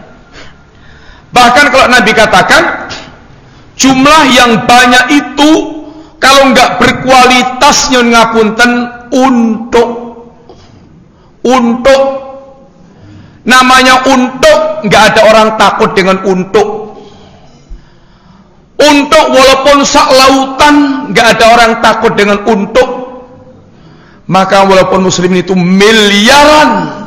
Bahkan kalau Nabi katakan jumlah yang banyak itu kalau enggak berkualitasnya ngapunten untuk. Untuk. Namanya untuk nggak ada orang takut dengan untuk. Untuk walaupun sak lautan nggak ada orang takut dengan untuk. Maka walaupun muslimin itu miliaran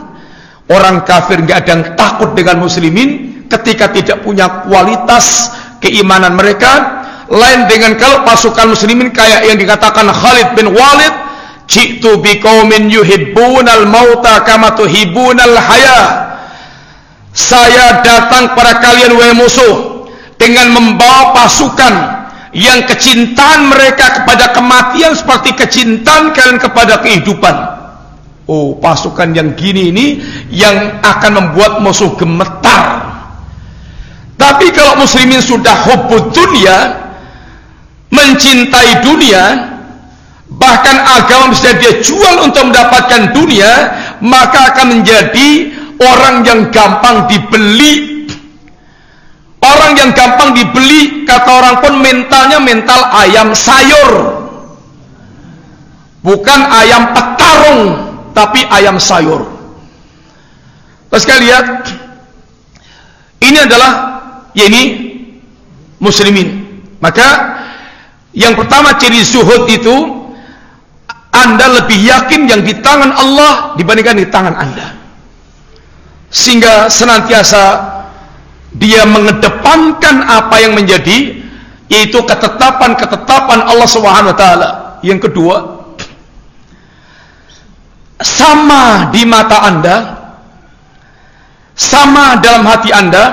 orang kafir nggak ada yang takut dengan muslimin ketika tidak punya kualitas keimanan mereka. Lain dengan kalau pasukan muslimin kayak yang dikatakan Khalid bin Walid Jitu biqaumin yuhibbunal mauta kama tuhibbunal haya. Saya datang pada kalian wahai musuh dengan membawa pasukan yang kecintaan mereka kepada kematian seperti kecintaan kalian kepada kehidupan. Oh, pasukan yang gini ini yang akan membuat musuh gemetar. Tapi kalau muslimin sudah hubbud dunia, mencintai dunia, bahkan agama bisa dia jual untuk mendapatkan dunia maka akan menjadi orang yang gampang dibeli. Orang yang gampang dibeli kata orang pun mentalnya mental ayam sayur. Bukan ayam petarung tapi ayam sayur. Terus kalian lihat ini adalah ya ini muslimin. Maka yang pertama ciri zuhud itu anda lebih yakin yang di tangan Allah dibandingkan di tangan Anda. Sehingga senantiasa dia mengedepankan apa yang menjadi yaitu ketetapan-ketetapan Allah Subhanahu wa taala. Yang kedua, sama di mata Anda, sama dalam hati Anda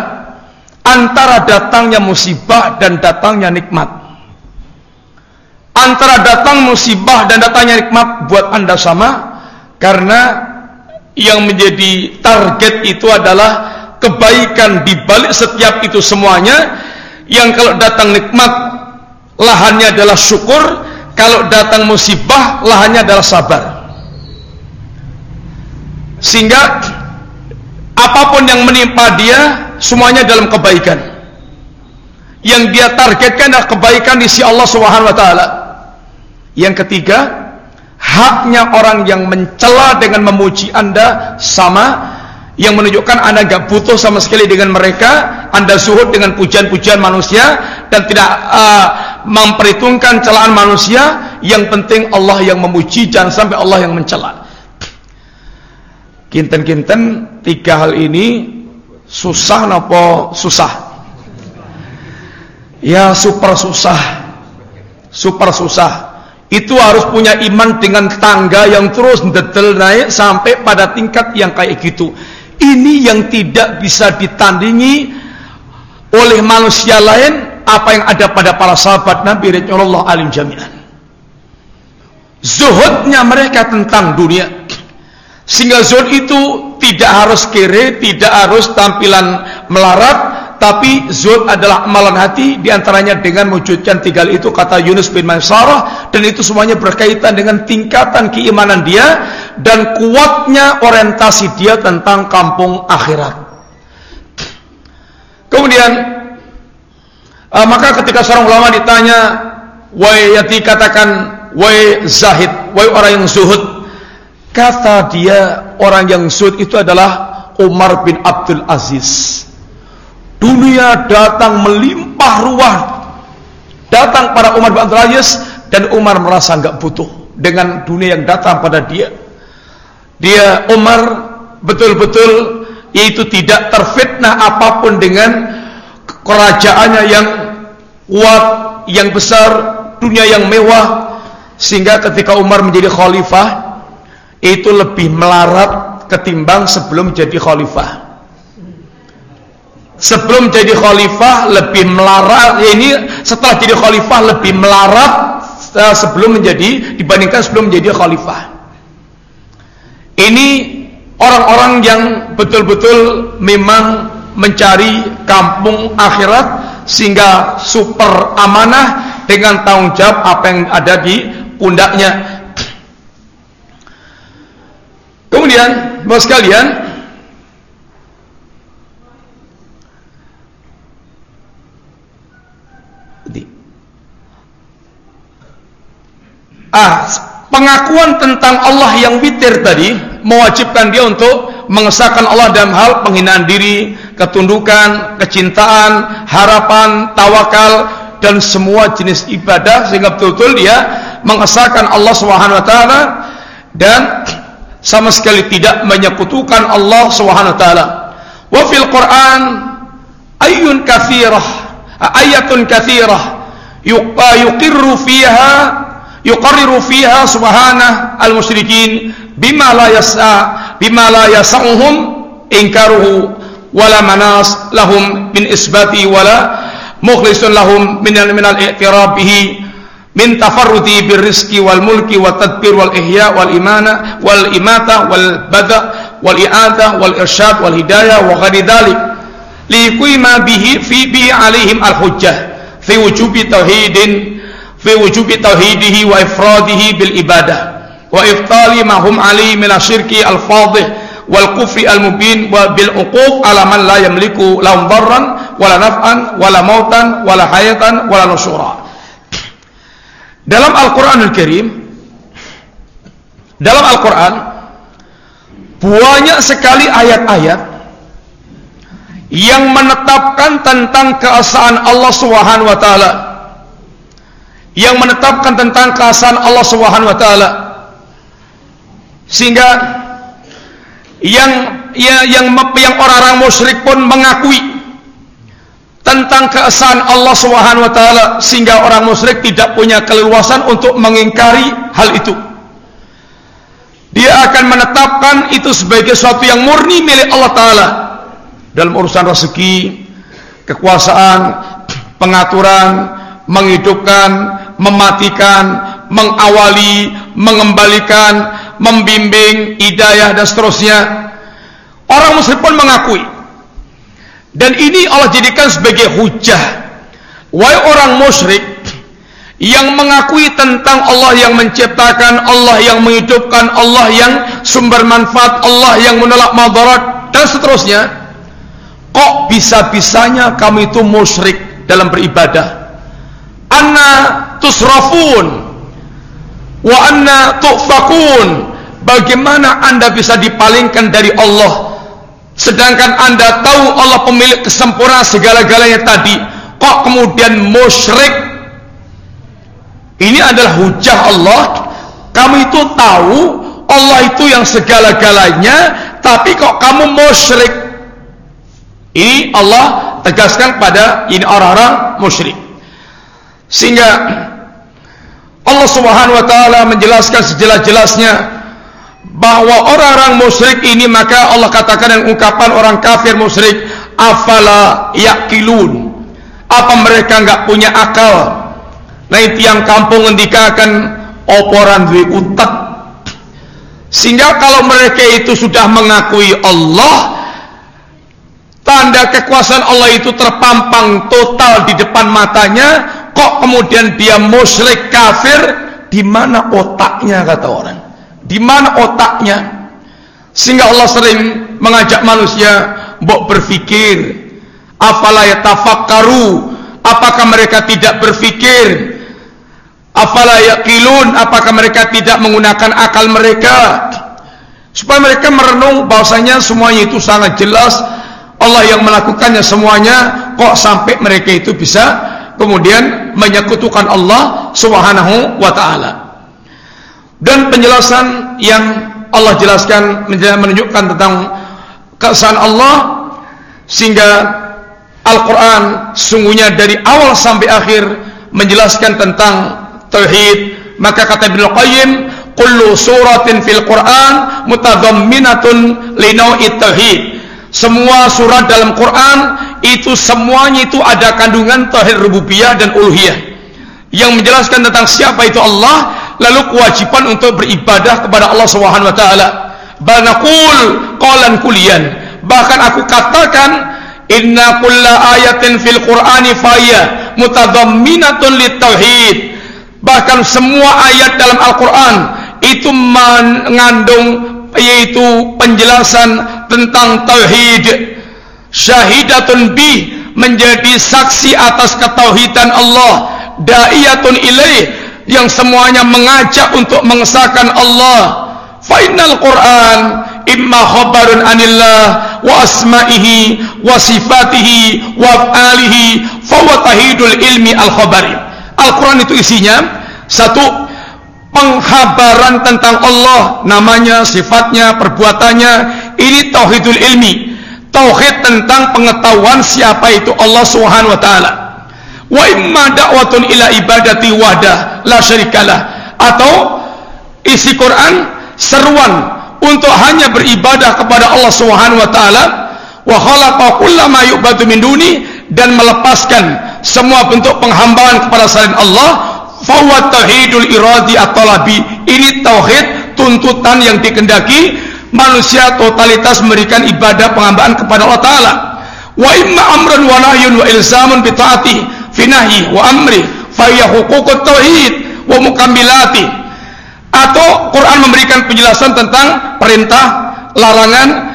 antara datangnya musibah dan datangnya nikmat antara datang musibah dan datangnya nikmat buat anda sama karena yang menjadi target itu adalah kebaikan di balik setiap itu semuanya. Yang kalau datang nikmat lahannya adalah syukur. Kalau datang musibah lahannya adalah sabar. Sehingga apa pun yang menimpa dia semuanya dalam kebaikan. Yang dia targetkan adalah kebaikan di sisi Allah Subhanahu wa taala yang ketiga, haknya orang yang mencela dengan memuji Anda sama yang menunjukkan Anda gak butuh sama sekali dengan mereka, Anda suhud dengan pujian-pujian manusia dan tidak uh, memperhitungkan celaan manusia, yang penting Allah yang memuji jangan sampai Allah yang mencela. Kinten-kinten tiga hal ini susah nopo susah. Ya super susah. Super susah. Itu harus punya iman dengan tangga yang terus detail naik sampai pada tingkat yang kayak gitu. Ini yang tidak bisa ditandingi oleh manusia lain apa yang ada pada para sahabat Nabi Rasulullah alim jami'an. Zuhudnya mereka tentang dunia. Sehingga zuhud itu tidak harus kere, tidak harus tampilan melarat, tapi zuhud adalah amalan hati di antaranya dengan mewujudkan tiga itu kata Yunus bin Mansarah dan itu semuanya berkaitan dengan tingkatan keimanan dia dan kuatnya orientasi dia tentang kampung akhirat. Kemudian uh, maka ketika seorang ulama ditanya, "Wahai yati katakan, wahai zahid, wahai orang yang zuhud." Kata dia, orang yang zuhud itu adalah Umar bin Abdul Aziz. Dunia datang melimpah ruah. Datang pada Umar bin Abdul Aziz dan Umar merasa nggak butuh dengan dunia yang datang pada dia. Dia Umar betul-betul yaitu tidak terfitnah apa pun dengan kerajaannya yang kuat, yang besar, dunia yang mewah sehingga ketika Umar menjadi khalifah itu lebih melarat ketimbang sebelum jadi khalifah sebelum jadi khalifah lebih melarat. Ya ini setelah jadi khalifah lebih melarat sebelum menjadi dibandingkan sebelum menjadi khalifah. Ini orang-orang yang betul-betul memang mencari kampung akhirat sehingga super amanah dengan tanggung jawab apa yang ada di pundaknya. Kemudian bos sekalian Ah, pengakuan tentang Allah yang witir tadi mewajibkan dia untuk mengesahkan Allah dalam hal penghinaan diri, ketundukan, kecintaan, harapan, tawakal dan semua jenis ibadah sehingga betul-betul dia mengesahkan Allah Subhanahu wa taala dan sama sekali tidak menyekutukan Allah Subhanahu wa taala. Wa fil Quran ayun katsirah ayatun katsirah yuqirru fiha yuqarriru fiha subhanah al-musyrikin bima la yas'a bima la yas'uhum inkaruhu wala manas lahum min isbati wala mukhlisun lahum min min al-i'tiraf bihi min tafarrudi birrizqi wal mulki wat tadbir wal ihya wal imana wal imata wal bada wal i'ada wal irsyad wal hidayah wa ghairi dhalik liqima bihi fi wujubi tauhidihi wa ifradihi bil ibadah. Wa iftali ma hum ali min asyirki al fadih wal kufri al mubin wa bil uquq ala man la yamliku lahum darran wala naf'an wala mautan wala hayatan wala nusyura dalam Al-Qur'anul Karim dalam Al-Qur'an banyak sekali ayat-ayat yang menetapkan tentang keesaan Allah Subhanahu wa taala yang menetapkan tentang keasaan Allah Subhanahu wa taala. Sehingga yang ya, yang yang orang-orang musyrik pun mengakui tentang keesaan Allah Subhanahu wa taala sehingga orang musyrik tidak punya keleluasan untuk mengingkari hal itu. Dia akan menetapkan itu sebagai sesuatu yang murni milik Allah taala dalam urusan rezeki, kekuasaan, pengaturan, menghidupkan, mematikan, mengawali, mengembalikan, membimbing, hidayah dan seterusnya. Orang muslim pun mengakui. Dan ini Allah jadikan sebagai hujah. Wahai orang musyrik yang mengakui tentang Allah yang menciptakan, Allah yang menghidupkan, Allah yang sumber manfaat, Allah yang menolak madarat dan seterusnya. Kok bisa-bisanya kamu itu musyrik dalam beribadah? anna tusrafun. Wa anna tu'fakun. Bagaimana anda bisa dipalingkan dari Allah? Sedangkan anda tahu Allah pemilik kesempurnaan segala-galanya tadi. Kok kemudian musyrik? Ini adalah hujah Allah. Kamu itu tahu Allah itu yang segala-galanya tapi kok kamu musyrik? Ini Allah tegaskan pada ini orang-orang musyrik. Sehingga Allah Subhanahu wa taala menjelaskan sejelas-jelasnya bahwa orang-orang musyrik ini maka Allah katakan dengan ungkapan orang kafir musyrik afala yaqilun? Apa mereka enggak punya akal? Nah tiang kampung ngendikakan oporan duwe utak sehingga kalau mereka itu sudah mengakui Allah tanda kekuasaan Allah itu terpampang total di depan matanya kok kemudian dia musyrik kafir? Di mana otaknya kata orang? Di mana otaknya? Sehingga Allah sering mengajak manusia mbok berpikir afala yatafakkaru? Apakah mereka tidak berpikir afala yaqilun? Apakah mereka tidak menggunakan akal mereka? Supaya mereka merenung bahwasanya semuanya itu sangat jelas. Allah yang melakukannya semuanya. Kok sampai mereka itu bisa kemudian menyekutukan Allah Subhanahu wa taala. Dan penjelasan yang Allah jelaskan menunjukkan tentang keesaan Allah sehingga Al-Qur'an sungguhnya dari awal sampai akhir menjelaskan tentang tauhid. Maka kata Ibnu Qayyim, kullu suratin fil Qur'an mutadamminatun li nau'it tauhid. Semua surat dalam Quran itu semuanya itu ada kandungan tauhid rububiyah dan uluhiyah yang menjelaskan tentang siapa itu Allah lalu kewajiban untuk beribadah kepada Allah Subhanahu wa taala. Banaqul qalan kulian bahkan aku katakan inna kulla ayatin fil qur'ani faya mutadamminatun litauhid. Bahkan semua ayat dalam Al-Qur'an itu mengandung yaitu penjelasan tentang tauhid syahidatun bi menjadi saksi atas ketauhidan Allah. Da'iyatun ilaih yang semuanya mengajak untuk mengesahkan Allah. Fa innal quran imma khabarun anillah wa asma'ihi wa sifatihi wa af'alihi fa tahidul ilmi al khabari Al-Quran itu isinya satu penghabaran tentang Allah. Namanya, sifatnya, perbuatannya ini tauhidul ilmi tauhid tentang pengetahuan siapa itu Allah Subhanahu wa taala. Wa imma da'watun ila ibadati wahdah la syarikalah. Atau isi Quran seruan untuk hanya beribadah kepada Allah Subhanahu wa taala. Wa khalaqa kullama yu'badu min duni dan melepaskan semua bentuk penghambaan kepada selain Allah. Fa tauhidul iradi at-talabi. Ini tauhid tuntutan yang dikendaki manusia totalitas memberikan ibadah penghambaan kepada Allah Ta'ala. Wa imma amran wa nahyun wa ilzamun bi ta'ati fi nahyi wa amri fa hiya wa mukammilati. Atau Quran memberikan penjelasan tentang perintah larangan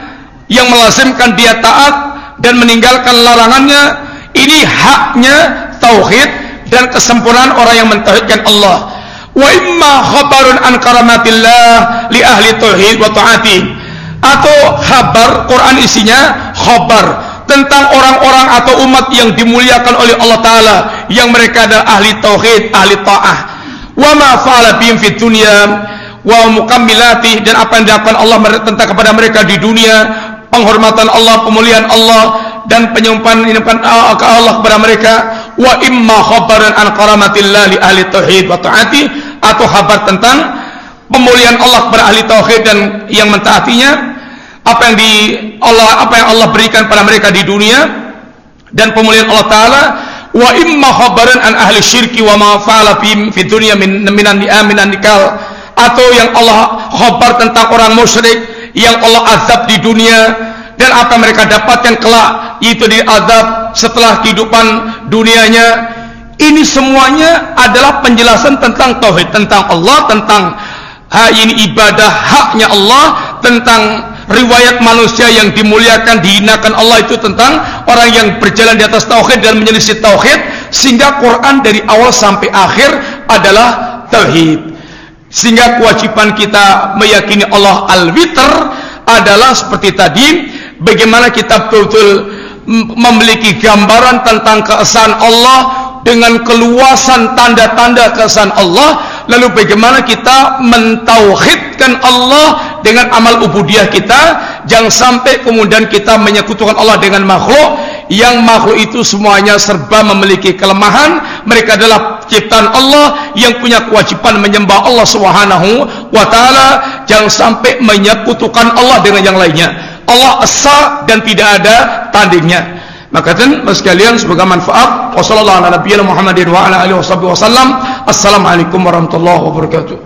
yang melazimkan dia taat dan meninggalkan larangannya. Ini haknya tauhid dan kesempurnaan orang yang mentauhidkan Allah wa imma khabarun an karamatillah li ahli tauhid wa taati. Atau khabar Quran isinya khabar tentang orang-orang atau umat yang dimuliakan oleh Allah taala yang mereka adalah ahli tauhid ahli taah. Wa ma fa'ala bihim fid dunya wa mukammilati dan apa yang dilakukan Allah tentang kepada mereka di dunia penghormatan Allah pemulihan Allah dan penyumpahan Allah kepada mereka. Wa imma khabaran an karamatillah li ahli tauhid wa taati atau kabar tentang pemulihan Allah kepada ahli tauhid dan yang mentaatinya apa yang di Allah apa yang Allah berikan pada mereka di dunia dan pemulihan Allah taala wa imma khabaran an ahli syirki wa ma fa'ala fi dunya min minan minan nikal atau yang Allah khabar tentang orang musyrik yang Allah azab di dunia dan apa mereka dapatkan kelak yaitu di azab setelah kehidupan dunianya ini semuanya adalah penjelasan tentang tauhid, tentang Allah, tentang ha, ini ibadah haknya Allah, tentang riwayat manusia yang dimuliakan, dihinakan Allah itu tentang orang yang berjalan di atas tauhid dan menyelisih tauhid, sehingga Quran dari awal sampai akhir adalah tauhid. Sehingga kewajiban kita meyakini Allah al-witr adalah seperti tadi, bagaimana kita betul-betul memiliki gambaran tentang keesaan Allah dengan keluasan tanda-tanda kesan Allah lalu bagaimana kita mentauhidkan Allah dengan amal ubudiyah kita jangan sampai kemudian kita menyekutukan Allah dengan makhluk. Yang makhluk itu semuanya serba memiliki kelemahan. Mereka adalah ciptaan Allah yang punya kewajiban menyembah Allah Subhanahu wa taala. Jangan sampai menyekutukan Allah dengan yang lainnya. Allah esa dan tidak ada tandingnya maka dan sekalian semoga manfaat. Wassalamualaikum warahmatullahi wabarakatuh